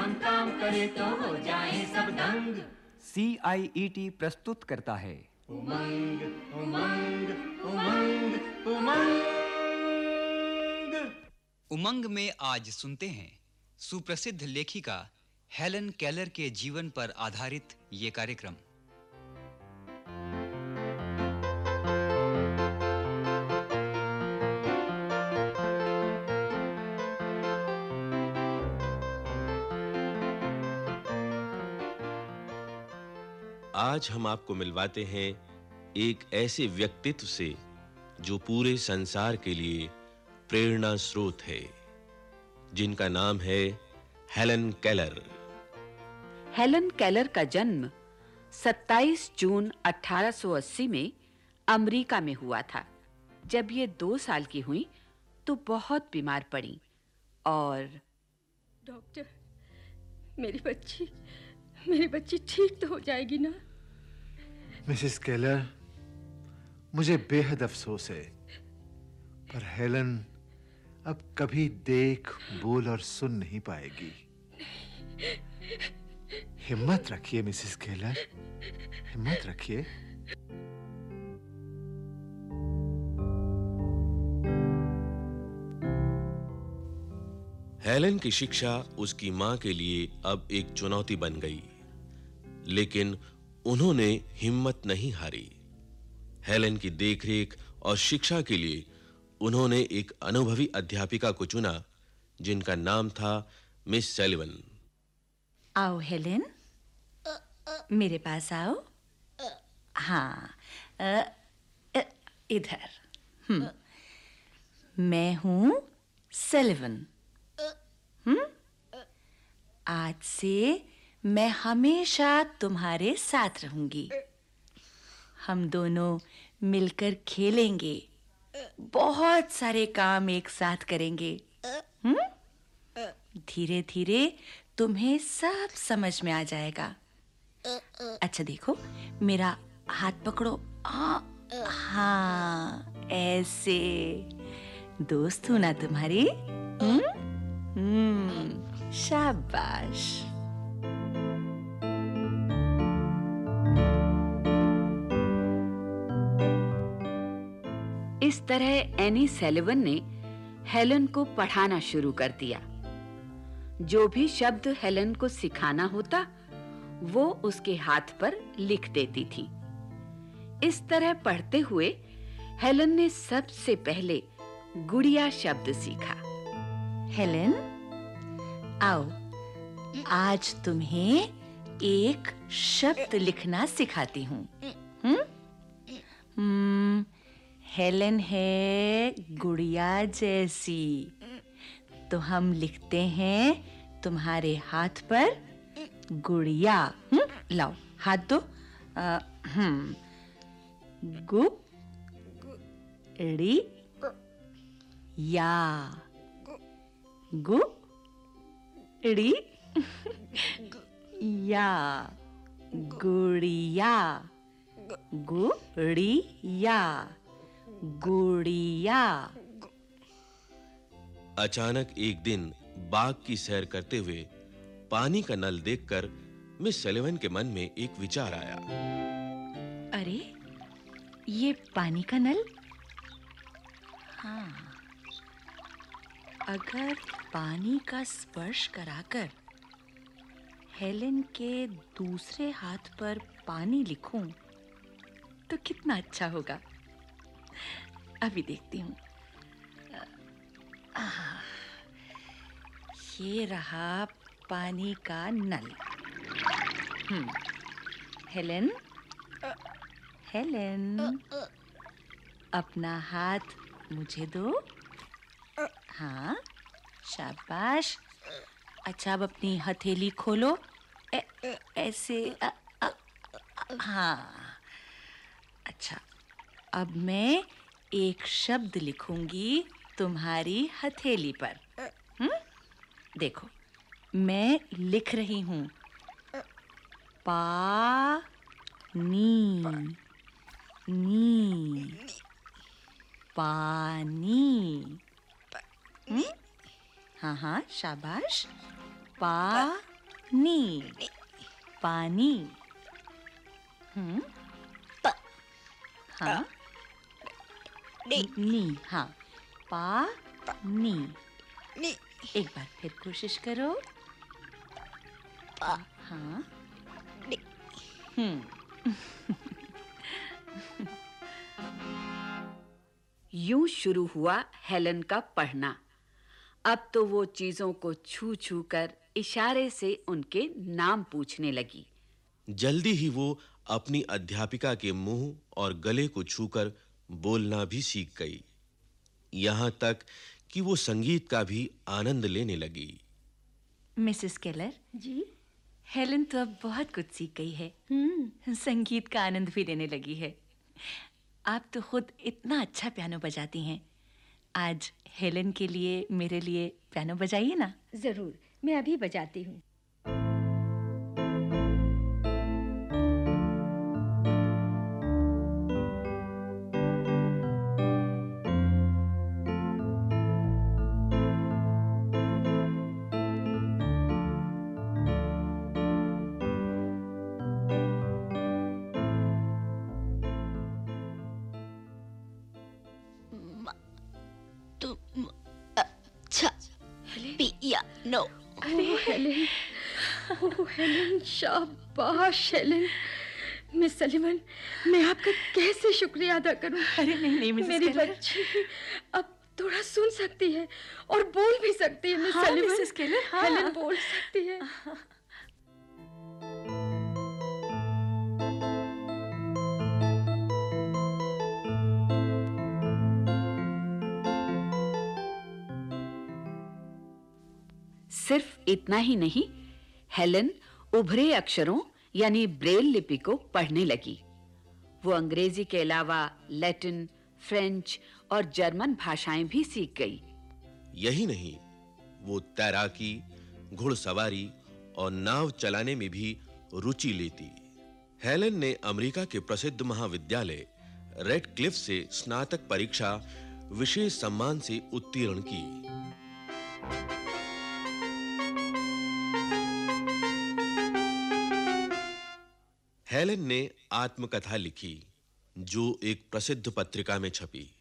हम काम करें तो हो जाए सब दंग सी आई ई टी प्रस्तुत करता है उमंग उमंग उमंग उमंग उमंग में आज सुनते हैं सुप्रसिद्ध लेखिका हेलन केलर के जीवन पर आधारित ये कार्यक्रम। आज हम आपको मिलवाते हैं एक ऐसे व्यक्तित्व से जो पूरे संसार के लिए प्रेरणा स्रोत है जिनका नाम है हेलन केलर। हेलन केलर का जन्म 27 जून 1880 में अमेरिका में हुआ था। जब ये दो साल की हुई तो बहुत बीमार पड़ी और डॉक्टर मेरी बच्ची मेरी बच्ची ठीक तो हो जाएगी ना? मिसेस केलर मुझे बेहद अफसोस है। पर हेलन अब कभी देख बोल और सुन नहीं पाएगी। हिम्मत रखिए मिसेस केलर। हिम्मत रखिए। हेलन की शिक्षा उसकी माँ के लिए अब एक चुनौती बन गई। लेकिन उन्होंने हिम्मत नहीं हारी। हेलेन की देखरेख और शिक्षा के लिए उन्होंने एक अनुभवी अध्यापिका को चुना, जिनका नाम था मिस सेलिवन। आओ, हेलेन। मेरे पास आओ। हाँ इधर। हम्म। मैं हूँ सेलिवन। हम्म। आज से मैं हमेशा तुम्हारे साथ रहूँगी। हम दोनों मिलकर खेलेंगे। बहुत सारे काम एक साथ करेंगे। हम्म? धीरे-धीरे तुम्हें सब समझ में आ जाएगा। अच्छा देखो, मेरा हाथ पकड़ो। हाँ हाँ ऐसे। दोस्त हूँ ना तुम्हारी? हम्म? हम्म शाबाश। इस तरह एनी सेलिवन ने हेलन को पढ़ाना शुरू कर दिया। जो भी शब्द हेलन को सिखाना होता वो उसके हाथ पर लिख देती थी। इस तरह पढ़ते हुए हेलन ने सबसे पहले गुड़िया शब्द सीखा। हेलन आओ आज तुम्हें एक शब्द लिखना सिखाती हूँ। हम्म? हम्म, हेलेन है गुड़िया जैसी। तो हम लिखते हैं तुम्हारे हाथ पर गुड़िया। हम्म, लाओ हाथ दो। अ, हम्म गु ड़ी या गु ड़ी या गुड़िया गुड़िया गुड़िया। अचानक एक दिन बाग की सैर करते हुए पानी का नल देखकर मिस सेलिवन के मन में एक विचार आया। अरे ये पानी का नल? हाँ। अगर पानी का स्पर्श कराकर हेलेन के दूसरे हाथ पर पानी लिखूं तो कितना अच्छा होगा। अभी देखती हूँ। ये रहा पानी का नल। हम्म हेलेन? हेलेन, अपना हाथ मुझे दो। हाँ शाबाश। अच्छा अब अपनी हथेली खोलो। ऐसे हाँ। अब मैं एक शब्द लिखूँगी तुम्हारी हथेली पर। हम्म? देखो, मैं लिख रही हूँ। पा, नी नी, पानी। हम्म? हाँ हाँ शाबाश। पा, नी, पानी। हम्म हाँ। नी। हाँ। पा नी। नी। एक बार फिर कोशिश करो। पा। हाँ। नी। हम्म। यूँ शुरू हुआ हेलन का पढ़ना। अब तो वो चीज़ों को छू छू कर इशारे से उनके नाम पूछने लगी। जल्दी ही वो अपनी अध्यापिका के मुँह और गले को छूकर बोलना भी सीख गई। यहाँ तक कि वो संगीत का भी आनंद लेने लगी। Mrs Keller? जी। हेलन तो अब बहुत कुछ सीख गई है। हम्म। संगीत का आनंद भी लेने लगी है। आप तो खुद इतना अच्छा पियानो बजाती हैं। आज हेलन के लिए मेरे लिए पियानो बजाइए ना। ज़रूर मैं अभी बजाती हूँ। Piano oh Helen. ओह हेलेन शाबाश हेलेन मिस सलीमन मैं आपका कैसे शुक्रिया अदा करूँ? अरे नहीं नहीं मिसेस मेरी केलर बच्ची अब थोड़ा सुन सकती है और बोल भी सकती है मिस हाँ, सलीमन मिसेस केलर, हाँ। हेलेन बोल सकती है। सिर्फ़ इतना ही नहीं, हेलन उभरे अक्षरों, यानी ब्रेल लिपि को पढ़ने लगी। वो अंग्रेज़ी के अलावा लैटिन, फ्रेंच और जर्मन भाषाएँ भी सीख गई। यही नहीं, वो तैराकी, घुड़सवारी और नाव चलाने में भी रुचि लेती। हेलन ने अमेरिका के प्रसिद्ध महाविद्यालय रेड क्लिफ से स्नातक परीक्षा विशेष सम्मान से उत्तीर्ण की। हेलन ने आत्मकथा लिखी, जो एक प्रसिद्ध पत्रिका में छपी।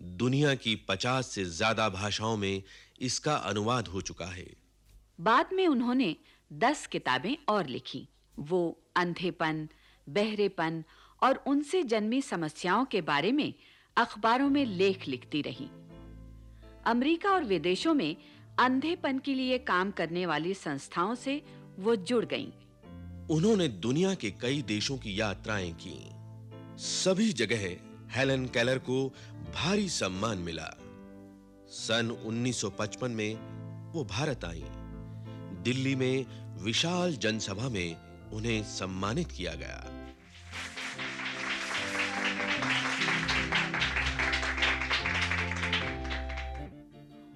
दुनिया की 50 से ज़्यादा भाषाओं में इसका अनुवाद हो चुका है। बाद में उन्होंने दस किताबें और लिखी। वो अंधेपन, बहरेपन और उनसे जन्मी समस्याओं के बारे में अखबारों में लेख लिखती रही। अमेरिका और विदेशों में अंधेपन के लिए काम करने वाली संस्थाओं से वो जुड़ गईं। उन्होंने दुनिया के कई देशों की यात्राएँ की। सभी जगह हेलन केलर को भारी सम्मान मिला। सन 1955 में वो भारत आई। दिल्ली में विशाल जनसभा में उन्हें सम्मानित किया गया।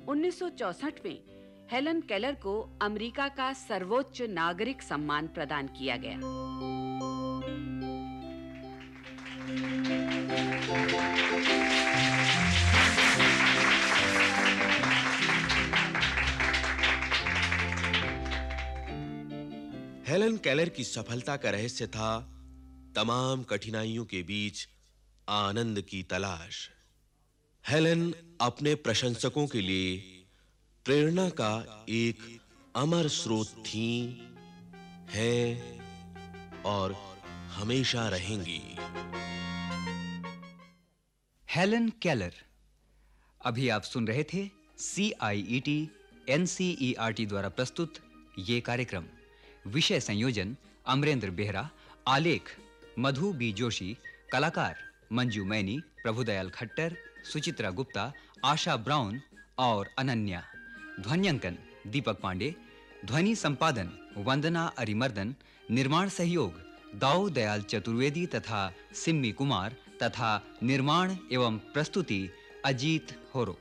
1964 में हेलन केलर को अमेरिका का सर्वोच्च नागरिक सम्मान प्रदान किया गया। हेलन केलर की सफलता का रहस्य था तमाम कठिनाइयों के बीच आनंद की तलाश। हेलन अपने प्रशंसकों के लिए प्रेरणा का एक अमर स्रोत थी, है और हमेशा रहेंगी। हेलन केलर, अभी आप सुन रहे थे आर टी द्वारा प्रस्तुत ये कार्यक्रम। विषय संयोजन, अमरेंद्र बेहरा, आलेख, मधु बी जोशी, कलाकार, मंजू मैनी, प्रभुदयाल खट्टर, सुचित्रा गुप्ता, आशा ब्राउन और अनन्या। ध्वन्यांकन, दीपक पांडे, ध्वनि संपादन, वंदना अरिमर्दन, निर्माण सहयोग, दाऊ दयाल चतुर्वेदी तथा सिम्मी कुमार तथा निर्माण एवं प्रस्तुति अजीत होरो।